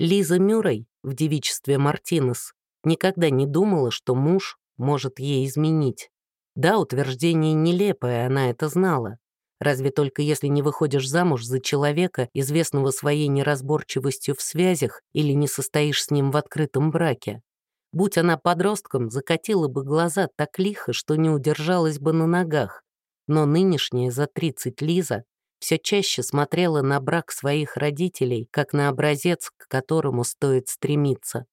Лиза Мюррей в девичестве Мартинес никогда не думала, что муж может ей изменить. Да, утверждение нелепое, она это знала. Разве только если не выходишь замуж за человека, известного своей неразборчивостью в связях, или не состоишь с ним в открытом браке. Будь она подростком, закатила бы глаза так лихо, что не удержалась бы на ногах. Но нынешняя за 30 Лиза все чаще смотрела на брак своих родителей, как на образец, к которому стоит стремиться.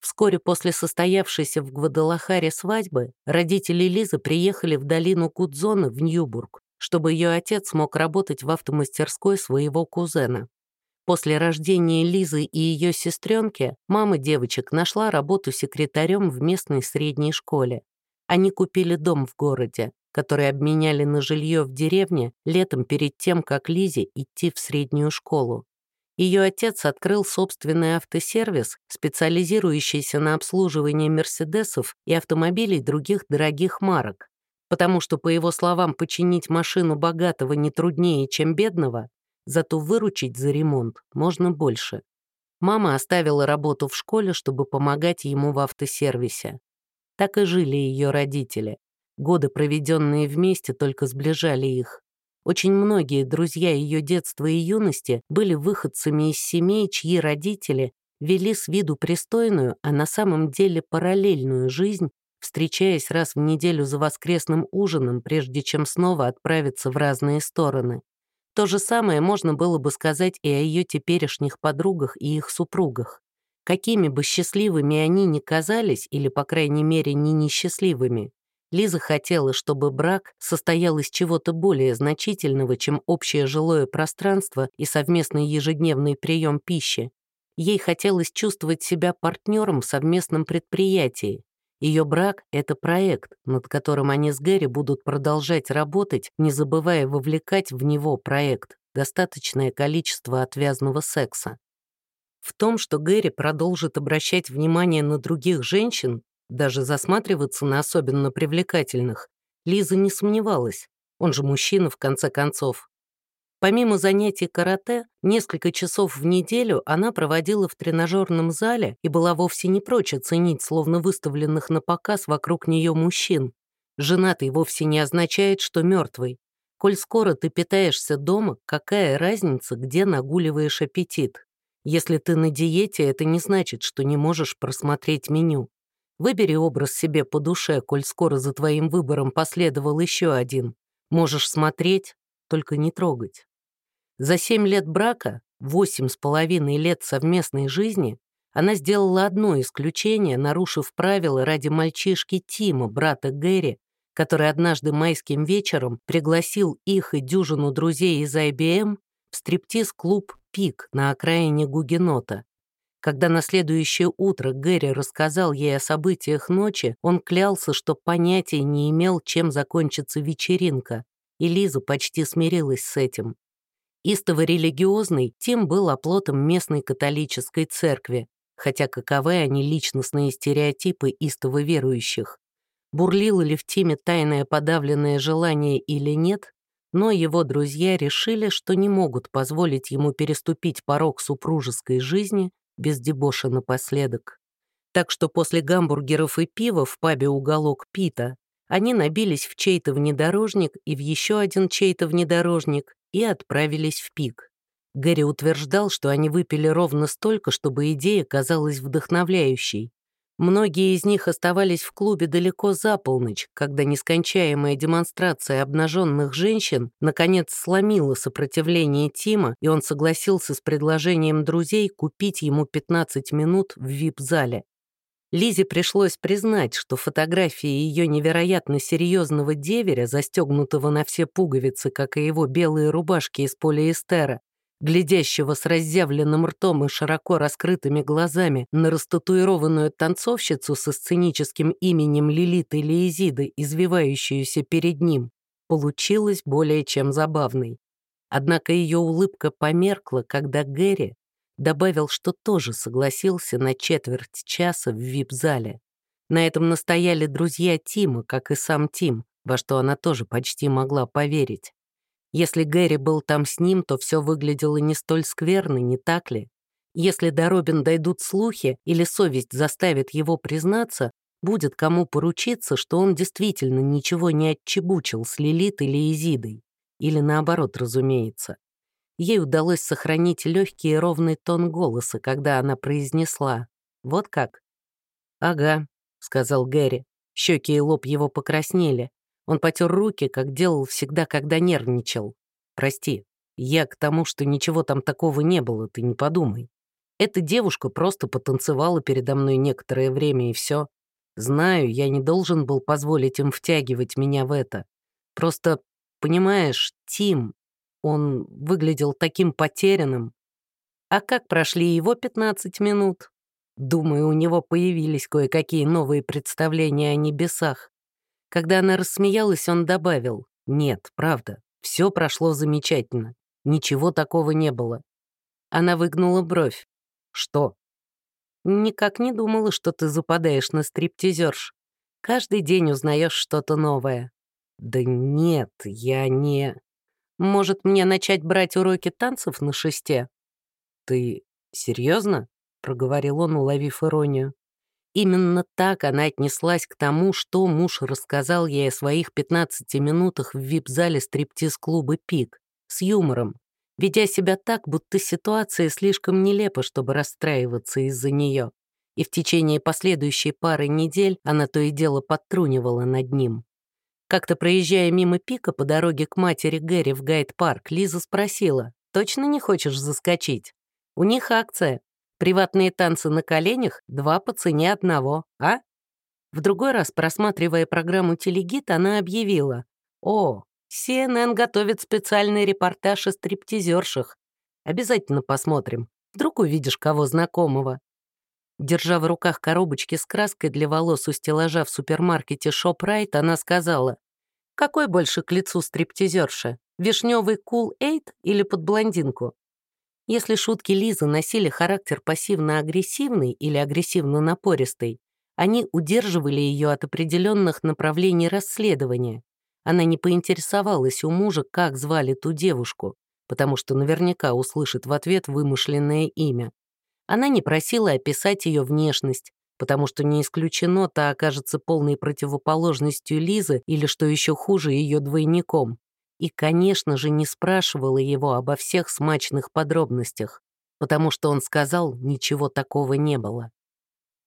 Вскоре после состоявшейся в Гвадалахаре свадьбы родители Лизы приехали в долину Кудзона в Ньюбург, чтобы ее отец мог работать в автомастерской своего кузена. После рождения Лизы и ее сестренки мама девочек нашла работу секретарем в местной средней школе. Они купили дом в городе, который обменяли на жилье в деревне летом перед тем, как Лизе идти в среднюю школу. Ее отец открыл собственный автосервис, специализирующийся на обслуживании «Мерседесов» и автомобилей других дорогих марок. Потому что, по его словам, починить машину богатого не труднее, чем бедного, зато выручить за ремонт можно больше. Мама оставила работу в школе, чтобы помогать ему в автосервисе. Так и жили ее родители. Годы, проведенные вместе, только сближали их. Очень многие друзья ее детства и юности были выходцами из семей, чьи родители вели с виду пристойную, а на самом деле параллельную жизнь, встречаясь раз в неделю за воскресным ужином, прежде чем снова отправиться в разные стороны. То же самое можно было бы сказать и о ее теперешних подругах и их супругах. Какими бы счастливыми они ни казались, или, по крайней мере, не несчастливыми, Лиза хотела, чтобы брак состоял из чего-то более значительного, чем общее жилое пространство и совместный ежедневный прием пищи. Ей хотелось чувствовать себя партнером в совместном предприятии. Ее брак — это проект, над которым они с Гэри будут продолжать работать, не забывая вовлекать в него проект, достаточное количество отвязного секса. В том, что Гэри продолжит обращать внимание на других женщин, даже засматриваться на особенно привлекательных Лиза не сомневалась. Он же мужчина, в конце концов. Помимо занятий карате, несколько часов в неделю она проводила в тренажерном зале и была вовсе не прочь оценить словно выставленных на показ вокруг нее мужчин. Женатый вовсе не означает, что мертвый. Коль скоро ты питаешься дома, какая разница, где нагуливаешь аппетит? Если ты на диете, это не значит, что не можешь просмотреть меню. Выбери образ себе по душе, коль скоро за твоим выбором последовал еще один. Можешь смотреть, только не трогать. За семь лет брака, восемь с половиной лет совместной жизни, она сделала одно исключение, нарушив правила ради мальчишки Тима, брата Гэри, который однажды майским вечером пригласил их и дюжину друзей из IBM в стриптиз-клуб «Пик» на окраине Гугенота. Когда на следующее утро Гэри рассказал ей о событиях ночи, он клялся, что понятия не имел, чем закончится вечеринка, и Лиза почти смирилась с этим. Истово религиозный, Тим был оплотом местной католической церкви, хотя каковы они личностные стереотипы истово верующих. Бурлило ли в Тиме тайное подавленное желание или нет, но его друзья решили, что не могут позволить ему переступить порог супружеской жизни без дебоша напоследок. Так что после гамбургеров и пива в пабе «Уголок Пита» они набились в чей-то внедорожник и в еще один чей-то внедорожник и отправились в пик. Гэри утверждал, что они выпили ровно столько, чтобы идея казалась вдохновляющей. Многие из них оставались в клубе далеко за полночь, когда нескончаемая демонстрация обнаженных женщин наконец сломила сопротивление Тима, и он согласился с предложением друзей купить ему 15 минут в вип-зале. Лизе пришлось признать, что фотографии ее невероятно серьезного деверя, застегнутого на все пуговицы, как и его белые рубашки из полиэстера, глядящего с разъявленным ртом и широко раскрытыми глазами на растатуированную танцовщицу со сценическим именем Лилит или Изиды, извивающуюся перед ним, получилось более чем забавной. Однако ее улыбка померкла, когда Гэри добавил, что тоже согласился на четверть часа в вип-зале. На этом настояли друзья Тима, как и сам Тим, во что она тоже почти могла поверить. Если Гэри был там с ним, то все выглядело не столь скверно, не так ли? Если до Робин дойдут слухи или совесть заставит его признаться, будет кому поручиться, что он действительно ничего не отчебучил с Лилит или Изидой. Или наоборот, разумеется. Ей удалось сохранить легкий и ровный тон голоса, когда она произнесла «Вот как?» «Ага», — сказал Гэри. Щеки и лоб его покраснели. Он потер руки, как делал всегда, когда нервничал. «Прости, я к тому, что ничего там такого не было, ты не подумай. Эта девушка просто потанцевала передо мной некоторое время, и все. Знаю, я не должен был позволить им втягивать меня в это. Просто, понимаешь, Тим, он выглядел таким потерянным. А как прошли его 15 минут? Думаю, у него появились кое-какие новые представления о небесах. Когда она рассмеялась, он добавил, «Нет, правда, все прошло замечательно. Ничего такого не было». Она выгнула бровь. «Что?» «Никак не думала, что ты западаешь на стриптизерш. Каждый день узнаешь что-то новое». «Да нет, я не...» Может, мне начать брать уроки танцев на шесте?» «Ты серьезно? проговорил он, уловив иронию. Именно так она отнеслась к тому, что муж рассказал ей о своих 15 минутах в вип-зале стриптиз-клуба «Пик» с юмором, ведя себя так, будто ситуация слишком нелепа, чтобы расстраиваться из-за нее. И в течение последующей пары недель она то и дело подтрунивала над ним. Как-то проезжая мимо пика по дороге к матери Гэри в Гайд-парк, Лиза спросила, «Точно не хочешь заскочить? У них акция. Приватные танцы на коленях, два по цене одного, а?» В другой раз, просматривая программу «Телегит», она объявила, «О, CNN готовит специальный репортаж о стриптизершах. Обязательно посмотрим. Вдруг увидишь кого знакомого». Держа в руках коробочки с краской для волос у стеллажа в супермаркете ShopRite, она сказала, «Какой больше к лицу стриптизерша, вишневый Cool Aid или под блондинку?» Если шутки Лизы носили характер пассивно-агрессивный или агрессивно-напористый, они удерживали ее от определенных направлений расследования. Она не поинтересовалась у мужа, как звали ту девушку, потому что наверняка услышит в ответ вымышленное имя. Она не просила описать ее внешность, потому что не исключено, та окажется полной противоположностью Лизы или, что еще хуже, ее двойником. И, конечно же, не спрашивала его обо всех смачных подробностях, потому что он сказал, ничего такого не было.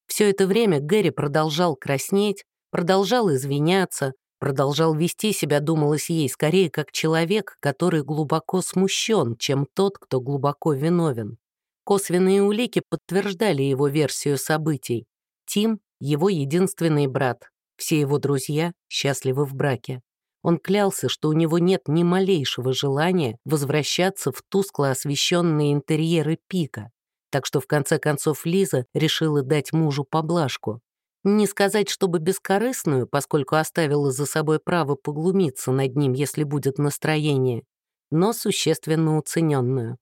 Все это время Гэри продолжал краснеть, продолжал извиняться, продолжал вести себя, думалось ей, скорее как человек, который глубоко смущен, чем тот, кто глубоко виновен. Косвенные улики подтверждали его версию событий. Тим — его единственный брат. Все его друзья счастливы в браке. Он клялся, что у него нет ни малейшего желания возвращаться в тускло освещенные интерьеры пика. Так что в конце концов Лиза решила дать мужу поблажку. Не сказать, чтобы бескорыстную, поскольку оставила за собой право поглумиться над ним, если будет настроение, но существенно уцененную.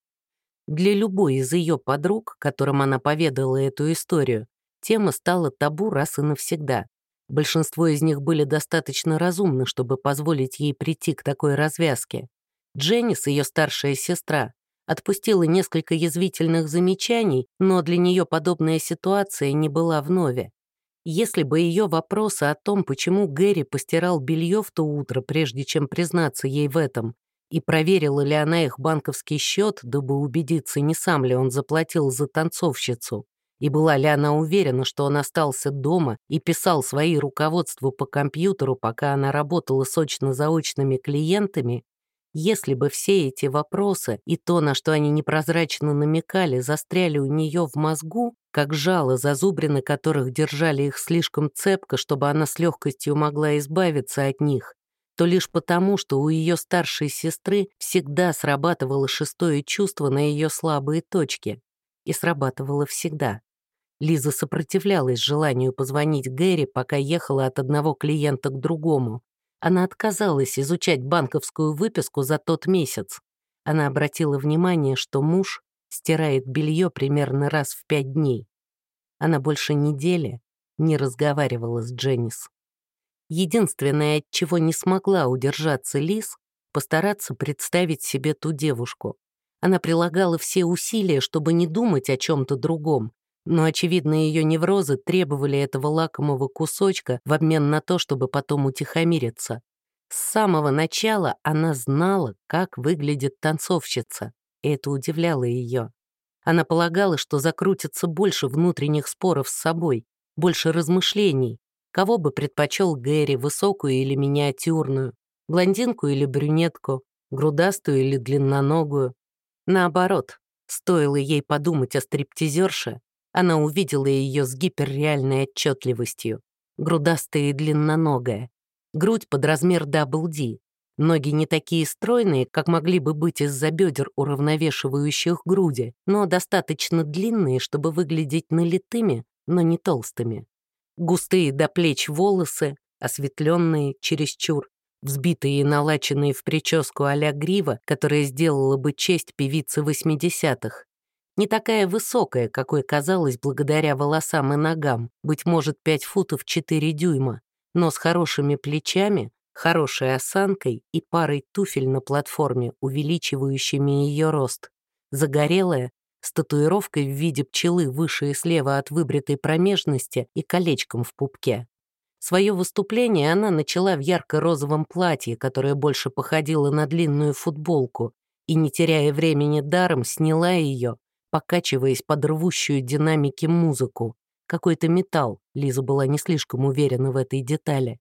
Для любой из ее подруг, которым она поведала эту историю, тема стала табу раз и навсегда. Большинство из них были достаточно разумны, чтобы позволить ей прийти к такой развязке. Дженнис, ее старшая сестра, отпустила несколько язвительных замечаний, но для нее подобная ситуация не была вновь. Если бы ее вопросы о том, почему Гэри постирал белье в то утро, прежде чем признаться ей в этом, и проверила ли она их банковский счет, дабы убедиться, не сам ли он заплатил за танцовщицу, и была ли она уверена, что он остался дома и писал свои руководства по компьютеру, пока она работала сочно-заочными клиентами, если бы все эти вопросы и то, на что они непрозрачно намекали, застряли у нее в мозгу, как жало, зазубрины которых держали их слишком цепко, чтобы она с легкостью могла избавиться от них, то лишь потому, что у ее старшей сестры всегда срабатывало шестое чувство на ее слабые точки. И срабатывало всегда. Лиза сопротивлялась желанию позвонить Гэри, пока ехала от одного клиента к другому. Она отказалась изучать банковскую выписку за тот месяц. Она обратила внимание, что муж стирает белье примерно раз в пять дней. Она больше недели не разговаривала с Дженнис. Единственное, от чего не смогла удержаться Лис, постараться представить себе ту девушку. Она прилагала все усилия, чтобы не думать о чем-то другом, но, очевидно, ее неврозы требовали этого лакомого кусочка в обмен на то, чтобы потом утихомириться. С самого начала она знала, как выглядит танцовщица, и это удивляло ее. Она полагала, что закрутится больше внутренних споров с собой, больше размышлений. Кого бы предпочел Гэри, высокую или миниатюрную, блондинку или брюнетку, грудастую или длинноногую. Наоборот, стоило ей подумать о стриптизерше, она увидела ее с гиперреальной отчетливостью. Грудастая и длинноногая. Грудь под размер WD. Ноги не такие стройные, как могли бы быть из-за бедер, уравновешивающих груди, но достаточно длинные, чтобы выглядеть налитыми, но не толстыми. Густые до плеч волосы, осветленные чересчур, взбитые и налаченные в прическу а-ля грива, которая сделала бы честь певицы 80-х. Не такая высокая, какой казалось благодаря волосам и ногам, быть может, 5 футов 4 дюйма, но с хорошими плечами, хорошей осанкой и парой туфель на платформе, увеличивающими ее рост. Загорелая, с татуировкой в виде пчелы выше и слева от выбритой промежности и колечком в пупке. Свое выступление она начала в ярко-розовом платье, которое больше походило на длинную футболку, и, не теряя времени даром, сняла ее, покачиваясь под рвущую динамики музыку. Какой-то металл, Лиза была не слишком уверена в этой детали.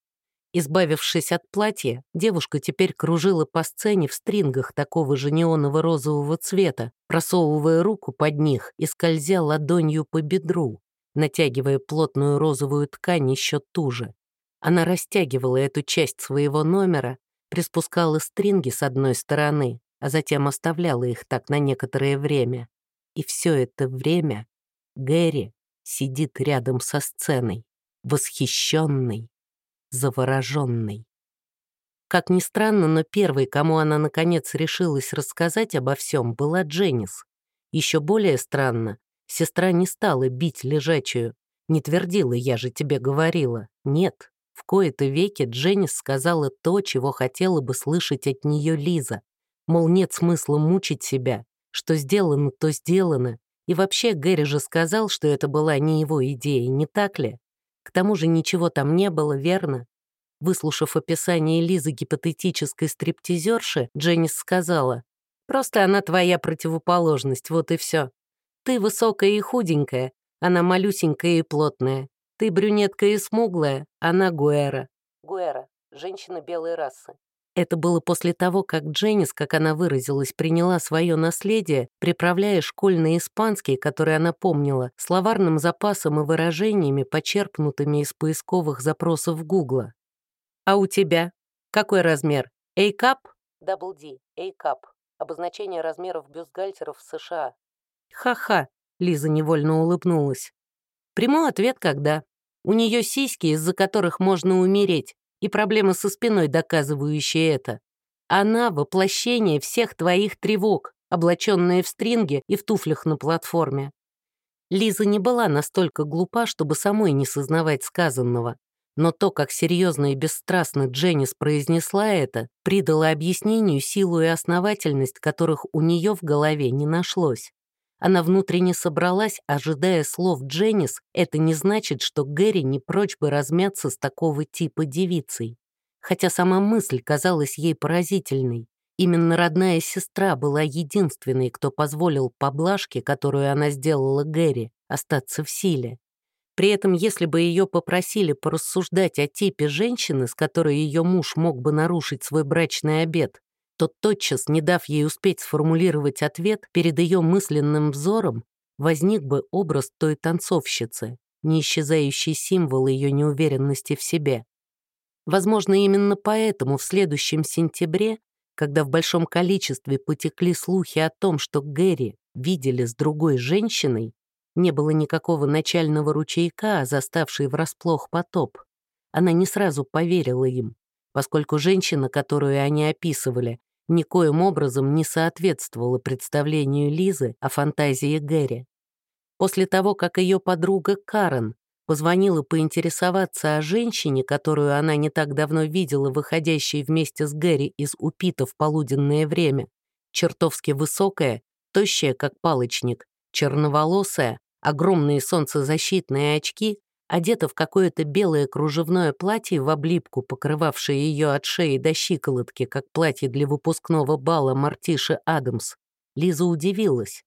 Избавившись от платья, девушка теперь кружила по сцене в стрингах такого же неоново-розового цвета, просовывая руку под них и скользя ладонью по бедру, натягивая плотную розовую ткань еще туже. Она растягивала эту часть своего номера, приспускала стринги с одной стороны, а затем оставляла их так на некоторое время. И все это время Гэри сидит рядом со сценой, восхищенный, завороженный. Как ни странно, но первой, кому она наконец решилась рассказать обо всем, была Дженнис. Еще более странно, сестра не стала бить лежачую, не твердила «я же тебе говорила». Нет, в кои-то веки Дженнис сказала то, чего хотела бы слышать от нее Лиза. Мол, нет смысла мучить себя, что сделано, то сделано. И вообще Гэри же сказал, что это была не его идея, не так ли? К тому же ничего там не было, верно? Выслушав описание Лизы гипотетической стриптизерши, Дженнис сказала, «Просто она твоя противоположность, вот и все. Ты высокая и худенькая, она малюсенькая и плотная. Ты брюнетка и смуглая, она Гуэра». Гуэра — женщина белой расы. Это было после того, как Дженнис, как она выразилась, приняла свое наследие, приправляя школьный испанский, который она помнила, словарным запасом и выражениями, почерпнутыми из поисковых запросов Гугла. «А у тебя? Какой размер? A-cup?» «Double D, A-cup. Обозначение размеров бюстгальтеров в США». «Ха-ха», — Лиза невольно улыбнулась. «Приму ответ, когда. У нее сиськи, из-за которых можно умереть и проблемы со спиной, доказывающие это. Она — воплощение всех твоих тревог, облаченная в стринге и в туфлях на платформе. Лиза не была настолько глупа, чтобы самой не сознавать сказанного, но то, как серьезно и бесстрастно Дженнис произнесла это, придало объяснению силу и основательность, которых у нее в голове не нашлось. Она внутренне собралась, ожидая слов Дженнис, это не значит, что Гэри не прочь бы размяться с такого типа девицей. Хотя сама мысль казалась ей поразительной. Именно родная сестра была единственной, кто позволил поблажке, которую она сделала Гэри, остаться в силе. При этом, если бы ее попросили порассуждать о типе женщины, с которой ее муж мог бы нарушить свой брачный обет, то тотчас, не дав ей успеть сформулировать ответ, перед ее мысленным взором возник бы образ той танцовщицы, неисчезающий символ ее неуверенности в себе. Возможно, именно поэтому в следующем сентябре, когда в большом количестве потекли слухи о том, что Гэри видели с другой женщиной, не было никакого начального ручейка, заставшей врасплох потоп. Она не сразу поверила им, поскольку женщина, которую они описывали, никоим образом не соответствовала представлению Лизы о фантазии Гэри. После того, как ее подруга Карен позвонила поинтересоваться о женщине, которую она не так давно видела, выходящей вместе с Гэри из Упита в полуденное время, чертовски высокая, тощая, как палочник, черноволосая, огромные солнцезащитные очки, одета в какое-то белое кружевное платье в облипку, покрывавшее ее от шеи до щиколотки, как платье для выпускного бала Мартиши Адамс. Лиза удивилась.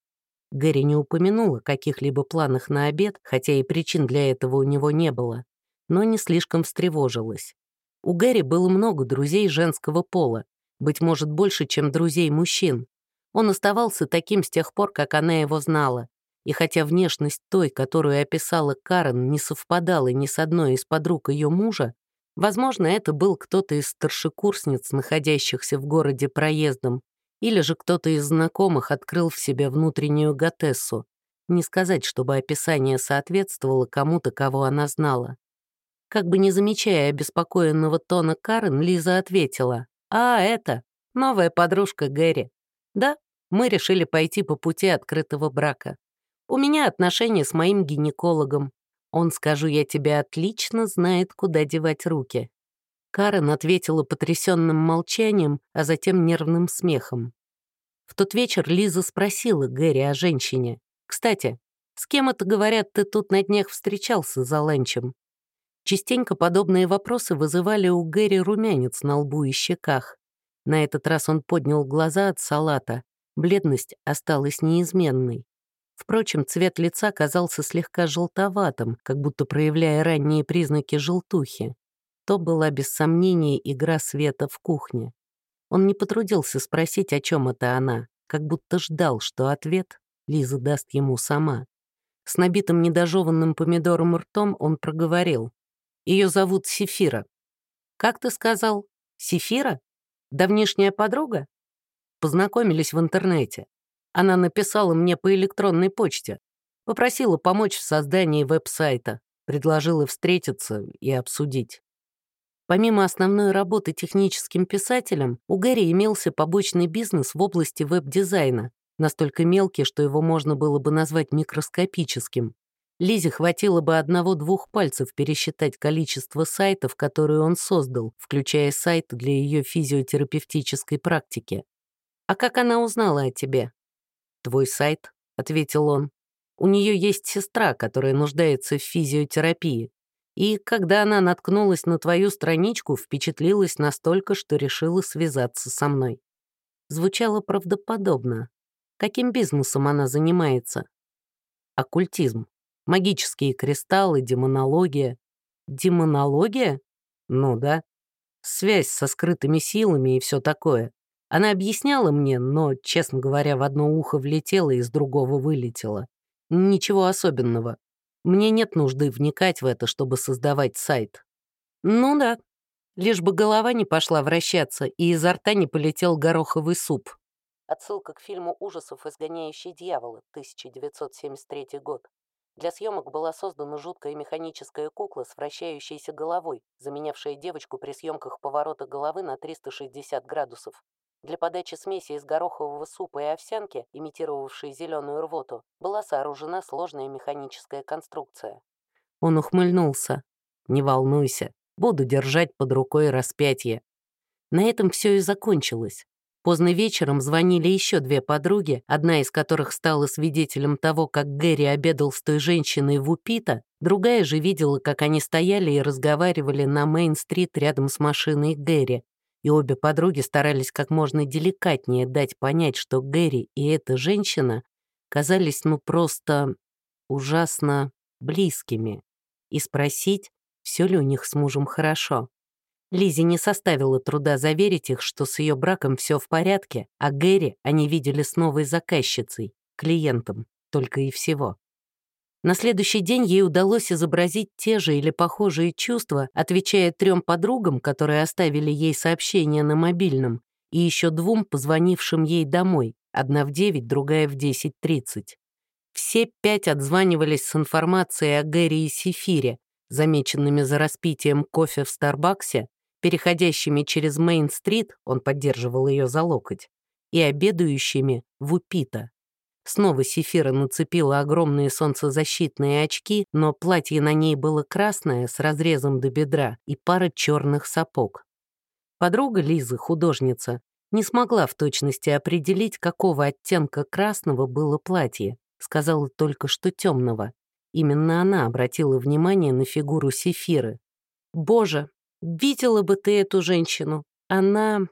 Гэри не упомянул о каких-либо планах на обед, хотя и причин для этого у него не было, но не слишком встревожилась. У Гэри было много друзей женского пола, быть может, больше, чем друзей мужчин. Он оставался таким с тех пор, как она его знала. И хотя внешность той, которую описала Карен, не совпадала ни с одной из подруг ее мужа, возможно, это был кто-то из старшекурсниц, находящихся в городе проездом, или же кто-то из знакомых открыл в себе внутреннюю готессу. Не сказать, чтобы описание соответствовало кому-то, кого она знала. Как бы не замечая обеспокоенного тона Карен, Лиза ответила, «А, это, новая подружка Гэри. Да, мы решили пойти по пути открытого брака. У меня отношения с моим гинекологом. Он, скажу я тебе, отлично знает, куда девать руки». Карен ответила потрясенным молчанием, а затем нервным смехом. В тот вечер Лиза спросила Гэри о женщине. «Кстати, с кем это, говорят, ты тут на днях встречался за ланчем?» Частенько подобные вопросы вызывали у Гэри румянец на лбу и щеках. На этот раз он поднял глаза от салата. Бледность осталась неизменной. Впрочем, цвет лица казался слегка желтоватым, как будто проявляя ранние признаки желтухи. То была, без сомнения, игра света в кухне. Он не потрудился спросить, о чем это она, как будто ждал, что ответ Лиза даст ему сама. С набитым недожеванным помидором ртом он проговорил. Ее зовут Сефира. «Как ты сказал? Сефира? Давнишняя подруга?» Познакомились в интернете. Она написала мне по электронной почте. Попросила помочь в создании веб-сайта. Предложила встретиться и обсудить. Помимо основной работы техническим писателем, у Гэри имелся побочный бизнес в области веб-дизайна, настолько мелкий, что его можно было бы назвать микроскопическим. Лизе хватило бы одного-двух пальцев пересчитать количество сайтов, которые он создал, включая сайт для ее физиотерапевтической практики. «А как она узнала о тебе?» «Твой сайт», — ответил он. «У нее есть сестра, которая нуждается в физиотерапии. И когда она наткнулась на твою страничку, впечатлилась настолько, что решила связаться со мной». Звучало правдоподобно. Каким бизнесом она занимается? Оккультизм. Магические кристаллы, демонология. Демонология? Ну да. Связь со скрытыми силами и все такое. Она объясняла мне, но, честно говоря, в одно ухо влетело и из другого вылетело. Ничего особенного. Мне нет нужды вникать в это, чтобы создавать сайт. Ну да, лишь бы голова не пошла вращаться и изо рта не полетел гороховый суп. Отсылка к фильму ужасов «Изгоняющий дьявола», 1973 год. Для съемок была создана жуткая механическая кукла с вращающейся головой, заменявшая девочку при съемках поворота головы на 360 градусов. Для подачи смеси из горохового супа и овсянки, имитировавшей зеленую рвоту, была сооружена сложная механическая конструкция. Он ухмыльнулся. «Не волнуйся, буду держать под рукой распятие». На этом все и закончилось. Поздно вечером звонили еще две подруги, одна из которых стала свидетелем того, как Гэри обедал с той женщиной в Упита, другая же видела, как они стояли и разговаривали на Мейн-стрит рядом с машиной Гэри, и обе подруги старались как можно деликатнее дать понять, что Гэри и эта женщина казались ну просто ужасно близкими, и спросить, все ли у них с мужем хорошо. Лизе не составило труда заверить их, что с ее браком все в порядке, а Гэри они видели с новой заказчицей, клиентом, только и всего. На следующий день ей удалось изобразить те же или похожие чувства, отвечая трем подругам, которые оставили ей сообщение на мобильном, и еще двум, позвонившим ей домой, одна в 9, другая в 10.30. Все пять отзванивались с информацией о Гэри и Сефире, замеченными за распитием кофе в Старбаксе, переходящими через Мейн-стрит, он поддерживал ее за локоть, и обедающими в Упита. Снова Сефира нацепила огромные солнцезащитные очки, но платье на ней было красное с разрезом до бедра и пара черных сапог. Подруга Лизы, художница, Не смогла в точности определить, какого оттенка красного было платье, сказала только, что темного. Именно она обратила внимание на фигуру Сефиры. «Боже, видела бы ты эту женщину. Она...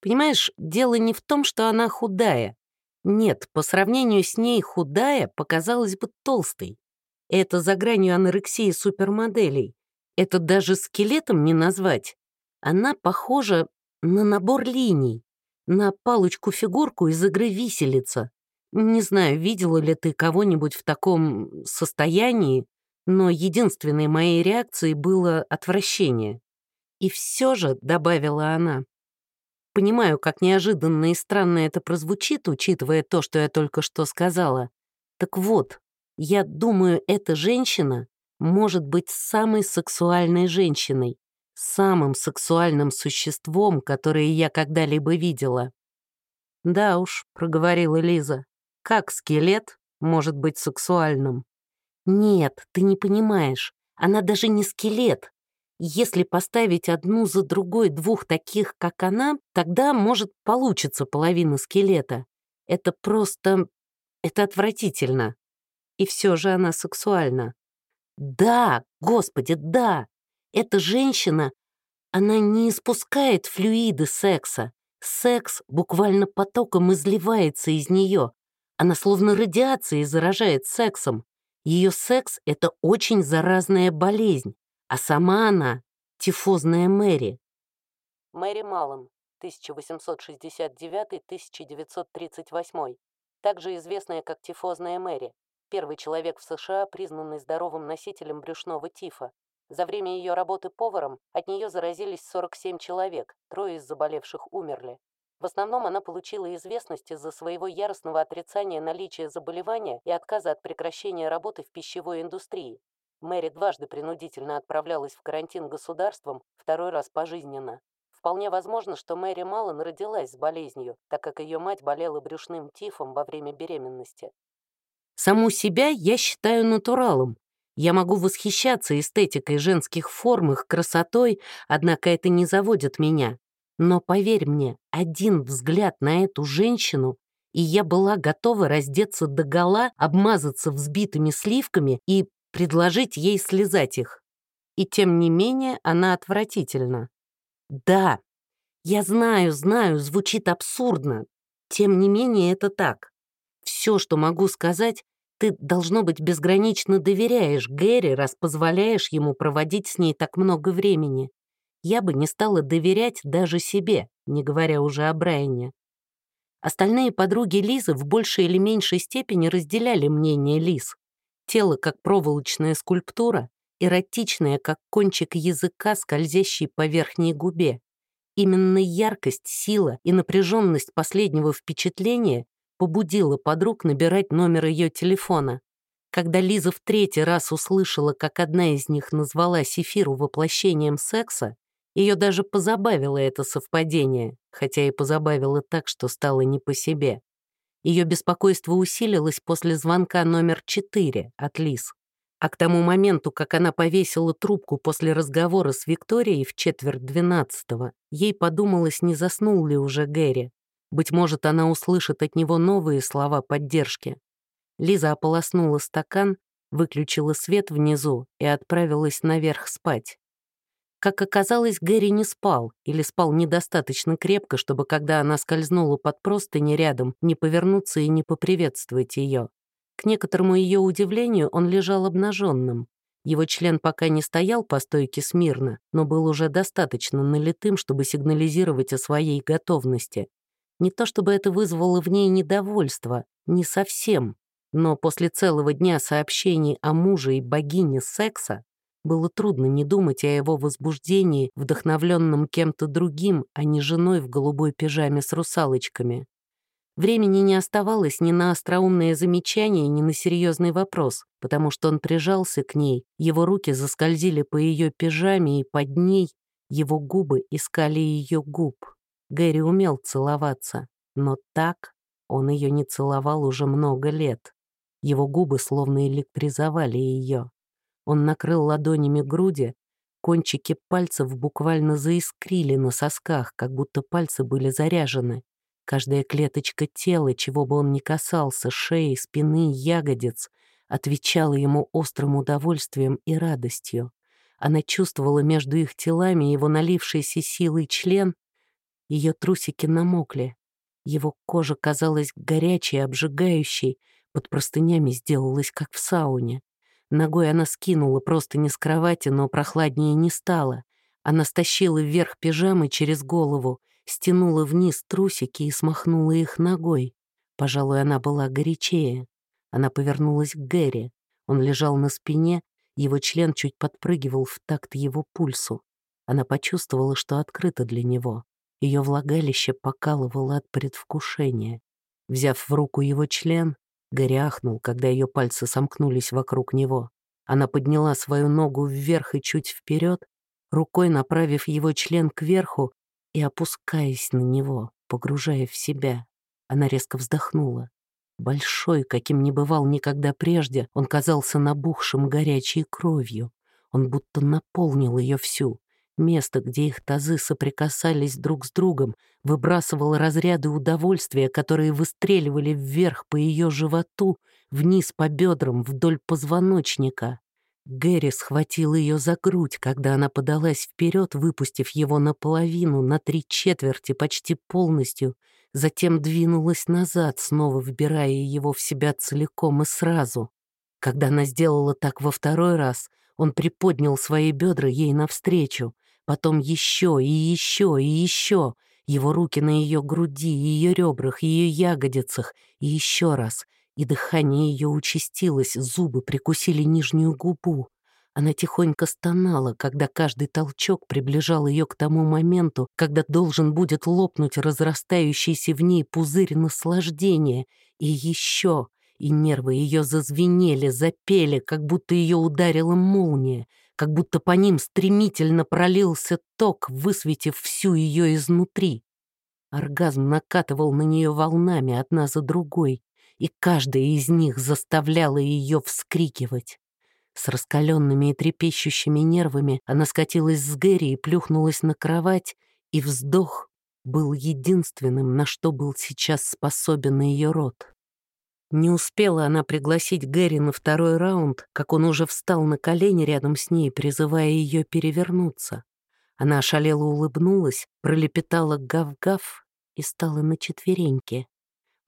Понимаешь, дело не в том, что она худая. Нет, по сравнению с ней худая показалась бы толстой. Это за гранью анорексии супермоделей. Это даже скелетом не назвать. Она похожа на набор линий, на палочку-фигурку из игры «Виселица». Не знаю, видела ли ты кого-нибудь в таком состоянии, но единственной моей реакцией было отвращение. И все же, — добавила она, — понимаю, как неожиданно и странно это прозвучит, учитывая то, что я только что сказала. Так вот, я думаю, эта женщина может быть самой сексуальной женщиной, самым сексуальным существом, которое я когда-либо видела. «Да уж», — проговорила Лиза, как скелет может быть сексуальным? Нет, ты не понимаешь. Она даже не скелет. Если поставить одну за другой двух таких, как она, тогда, может, получится половина скелета. Это просто... это отвратительно. И все же она сексуальна. Да, господи, да. Эта женщина, она не испускает флюиды секса. Секс буквально потоком изливается из нее, она словно радиацией заражает сексом. Ее секс — это очень заразная болезнь, а сама она — тифозная Мэри. Мэри Маллом, 1869-1938, также известная как тифозная Мэри, первый человек в США, признанный здоровым носителем брюшного тифа. За время ее работы поваром от нее заразились 47 человек, трое из заболевших умерли. В основном она получила известность из-за своего яростного отрицания наличия заболевания и отказа от прекращения работы в пищевой индустрии. Мэри дважды принудительно отправлялась в карантин государством, второй раз пожизненно. Вполне возможно, что Мэри Маллен родилась с болезнью, так как ее мать болела брюшным тифом во время беременности. «Саму себя я считаю натуралом. Я могу восхищаться эстетикой женских форм, их красотой, однако это не заводит меня. Но поверь мне, один взгляд на эту женщину, и я была готова раздеться догола, обмазаться взбитыми сливками и предложить ей слезать их. И тем не менее она отвратительна. Да, я знаю, знаю, звучит абсурдно. Тем не менее это так. Все, что могу сказать, ты, должно быть, безгранично доверяешь Гэри, раз позволяешь ему проводить с ней так много времени я бы не стала доверять даже себе, не говоря уже о Брайане. Остальные подруги Лизы в большей или меньшей степени разделяли мнение Лиз. Тело как проволочная скульптура, эротичное как кончик языка, скользящий по верхней губе. Именно яркость, сила и напряженность последнего впечатления побудила подруг набирать номер ее телефона. Когда Лиза в третий раз услышала, как одна из них назвала Сефиру воплощением секса, ее даже позабавило это совпадение, хотя и позабавило так, что стало не по себе. Ее беспокойство усилилось после звонка номер 4 от Лиз. А к тому моменту, как она повесила трубку после разговора с Викторией в четверть двенадцатого, ей подумалось, не заснул ли уже Гэри. Быть может, она услышит от него новые слова поддержки. Лиза ополоснула стакан, выключила свет внизу и отправилась наверх спать. Как оказалось, Гэри не спал или спал недостаточно крепко, чтобы, когда она скользнула под простыни рядом, не повернуться и не поприветствовать ее. К некоторому ее удивлению он лежал обнаженным. Его член пока не стоял по стойке смирно, но был уже достаточно налитым, чтобы сигнализировать о своей готовности. Не то чтобы это вызвало в ней недовольство, не совсем, но после целого дня сообщений о муже и богине секса было трудно не думать о его возбуждении, вдохновленном кем-то другим, а не женой в голубой пижаме с русалочками. Времени не оставалось ни на остроумное замечание, ни на серьезный вопрос, потому что он прижался к ней, его руки заскользили по ее пижаме, и под ней его губы искали ее губ. Гэри умел целоваться, но так он ее не целовал уже много лет. Его губы словно электризовали ее. Он накрыл ладонями груди, кончики пальцев буквально заискрили на сосках, как будто пальцы были заряжены. Каждая клеточка тела, чего бы он ни касался, шеи, спины, ягодиц, отвечала ему острым удовольствием и радостью. Она чувствовала между их телами его налившийся силой член. Ее трусики намокли. Его кожа казалась горячей, обжигающей, под простынями сделалась, как в сауне. Ногой она скинула просто не с кровати, но прохладнее не стало. Она стащила вверх пижамы через голову, стянула вниз трусики и смахнула их ногой. Пожалуй, она была горячее. Она повернулась к Гэри. Он лежал на спине, его член чуть подпрыгивал в такт его пульсу. Она почувствовала, что открыто для него. Ее влагалище покалывало от предвкушения. Взяв в руку его член, Гэри ахнул, когда ее пальцы сомкнулись вокруг него. Она подняла свою ногу вверх и чуть вперед, рукой направив его член кверху и опускаясь на него, погружая в себя. Она резко вздохнула. Большой, каким не бывал никогда прежде, он казался набухшим горячей кровью. Он будто наполнил ее всю. Место, где их тазы соприкасались друг с другом, выбрасывало разряды удовольствия, которые выстреливали вверх по ее животу, вниз по бедрам, вдоль позвоночника. Гэри схватил ее за грудь, когда она подалась вперед, выпустив его наполовину, на три четверти, почти полностью, затем двинулась назад, снова вбирая его в себя целиком и сразу. Когда она сделала так во второй раз, он приподнял свои бедра ей навстречу, потом еще и еще и еще, его руки на ее груди, ее ребрах, ее ягодицах, и еще раз, и дыхание ее участилось, зубы прикусили нижнюю губу. Она тихонько стонала, когда каждый толчок приближал ее к тому моменту, когда должен будет лопнуть разрастающийся в ней пузырь наслаждения. И еще, и нервы ее зазвенели, запели, как будто ее ударила молния, как будто по ним стремительно пролился ток, высветив всю ее изнутри. Оргазм накатывал на нее волнами одна за другой, и каждая из них заставляла ее вскрикивать. С раскаленными и трепещущими нервами она скатилась с Гэри и плюхнулась на кровать, и вздох был единственным, на что был сейчас способен ее рот. Не успела она пригласить Гэри на второй раунд, как он уже встал на колени рядом с ней, призывая ее перевернуться. Она ошалела улыбнулась, пролепетала гав-гав и стала на четвереньки.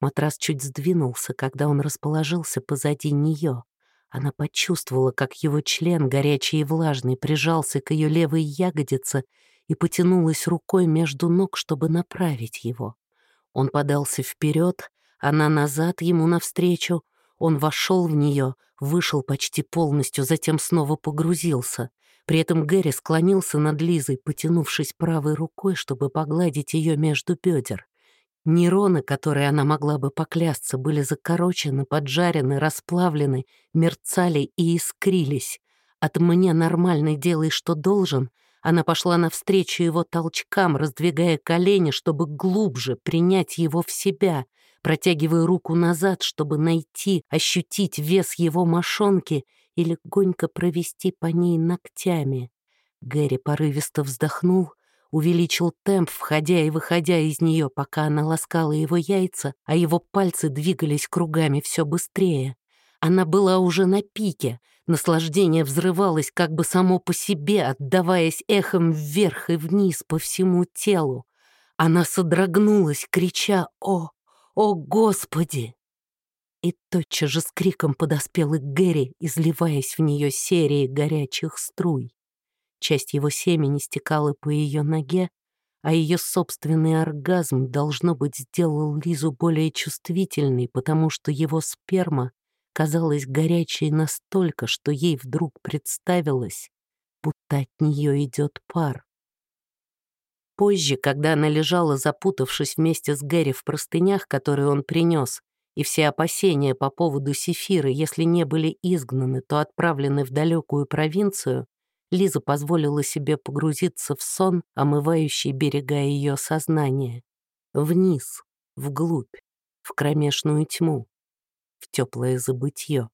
Матрас чуть сдвинулся, когда он расположился позади нее. Она почувствовала, как его член, горячий и влажный, прижался к ее левой ягодице и потянулась рукой между ног, чтобы направить его. Он подался вперед, она назад ему навстречу. Он вошел в нее, вышел почти полностью, затем снова погрузился. При этом Гэри склонился над Лизой, потянувшись правой рукой, чтобы погладить ее между бедер. Нейроны, которые она могла бы поклясться, были закорочены, поджарены, расплавлены, мерцали и искрились. От «мне нормальный делай, что должен» она пошла навстречу его толчкам, раздвигая колени, чтобы глубже принять его в себя, протягивая руку назад, чтобы найти, ощутить вес его мошонки и легонько провести по ней ногтями. Гэри порывисто вздохнул — увеличил темп, входя и выходя из нее, пока она ласкала его яйца, а его пальцы двигались кругами все быстрее. Она была уже на пике, наслаждение взрывалось как бы само по себе, отдаваясь эхом вверх и вниз по всему телу. Она содрогнулась, крича «О, о, Господи!» И тотчас же с криком подоспел и Гэри, изливаясь в нее серией горячих струй. Часть его семени стекала по ее ноге, а ее собственный оргазм, должно быть, сделал Лизу более чувствительной, потому что его сперма казалась горячей настолько, что ей вдруг представилось, будто от нее идет пар. Позже, когда она лежала, запутавшись вместе с Гэри в простынях, которые он принес, и все опасения по поводу Сефиры, если не были изгнаны, то отправлены в далекую провинцию, Лиза позволила себе погрузиться в сон, омывающий берега ее сознания. Вниз, вглубь, в кромешную тьму, в теплое забытье.